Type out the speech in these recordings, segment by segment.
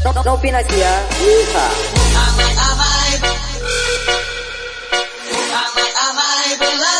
Novinasia Lusa Amai amai. Amai amai belalang Amai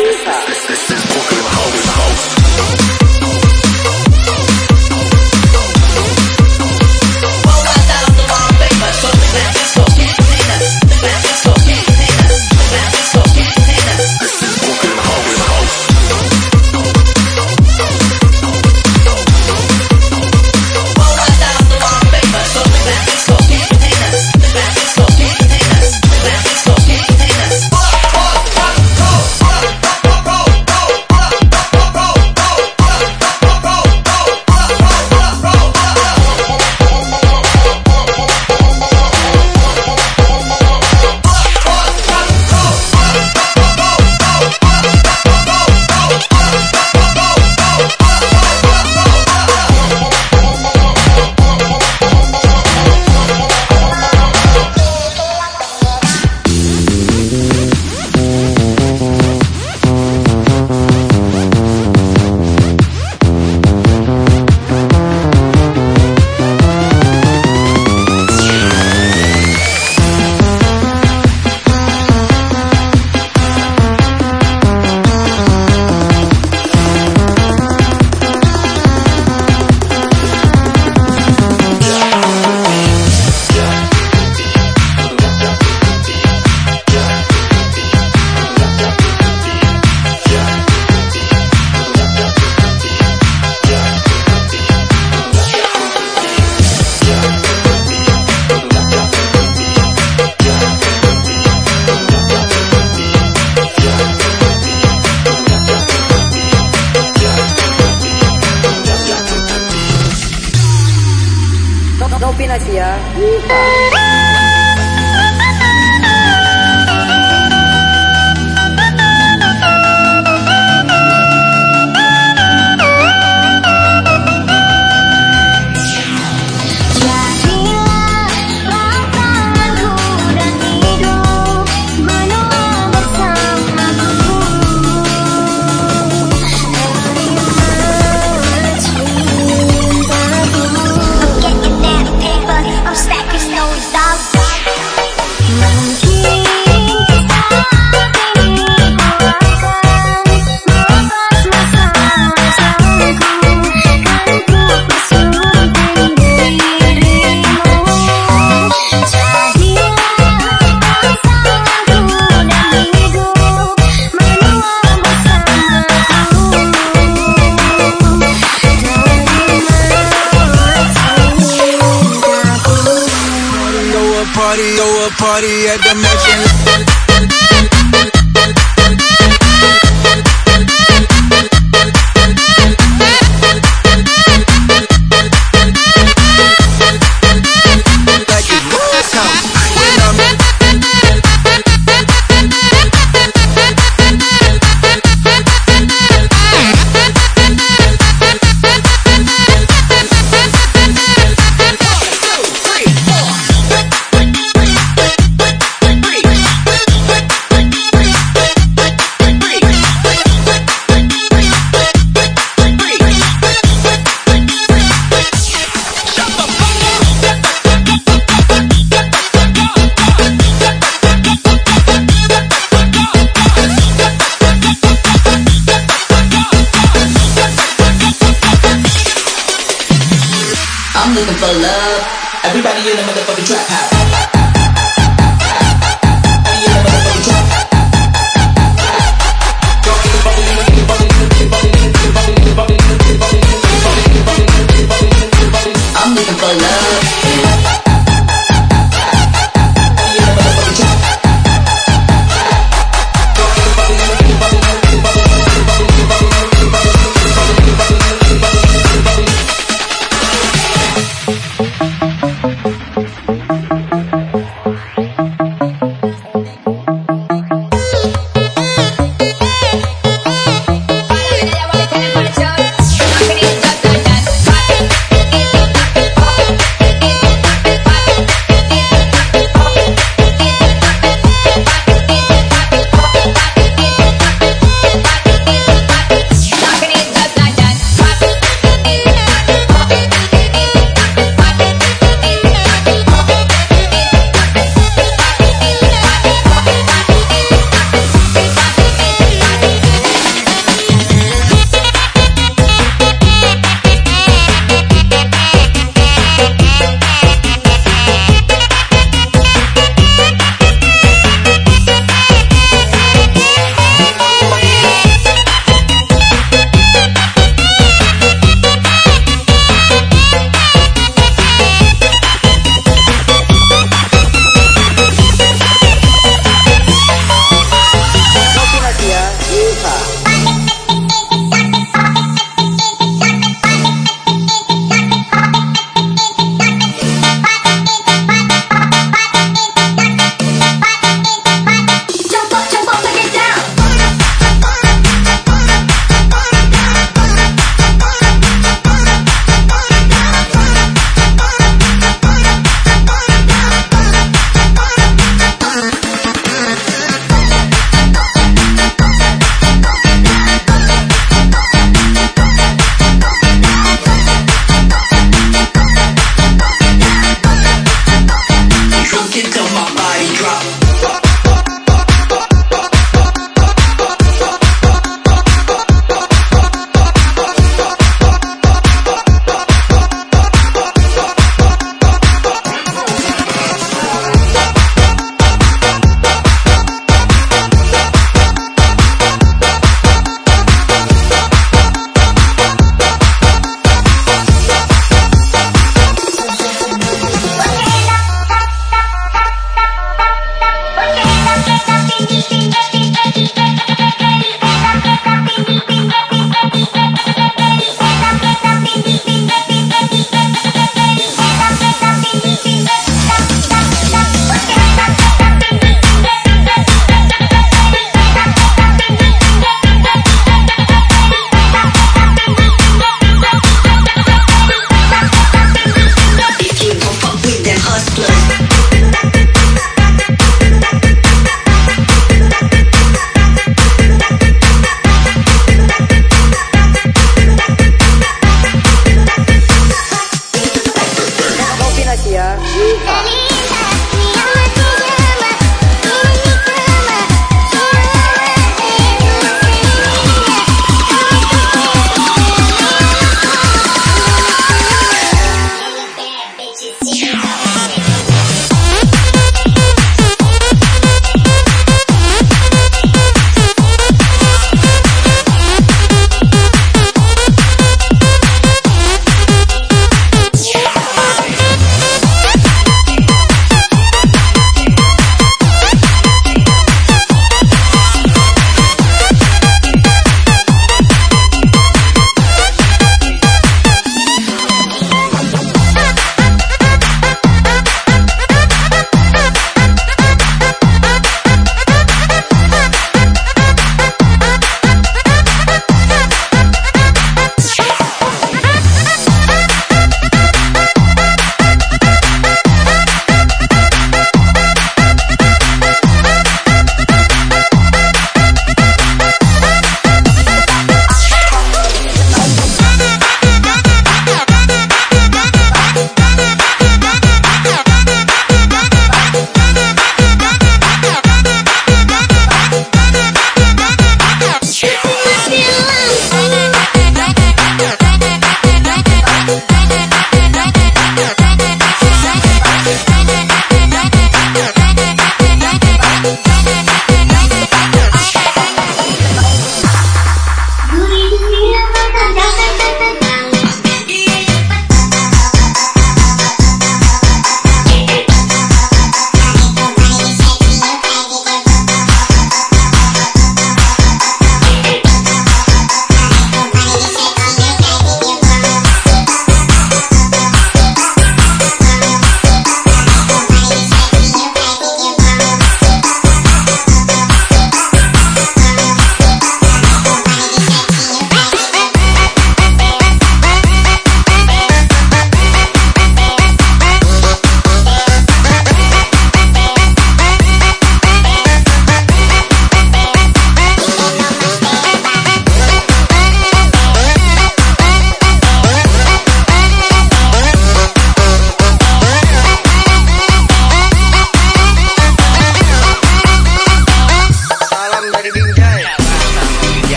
Yeah. 那几？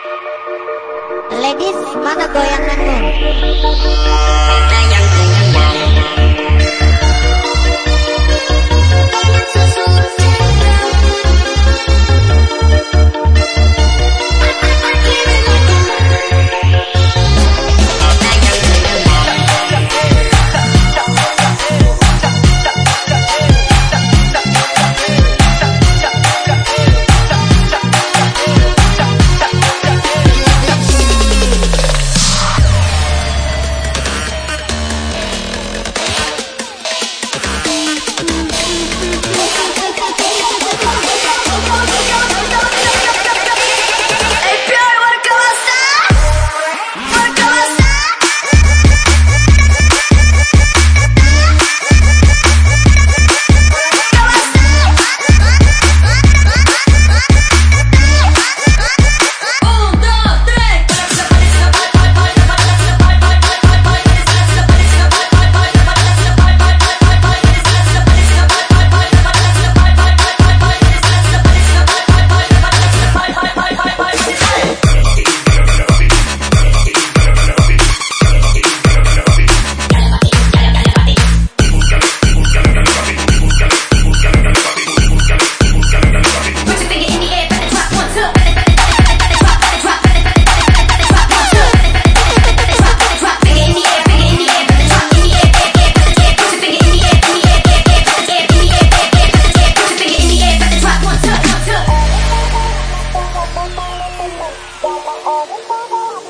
Ladies, mana goyanganmu? Goyang, goyang,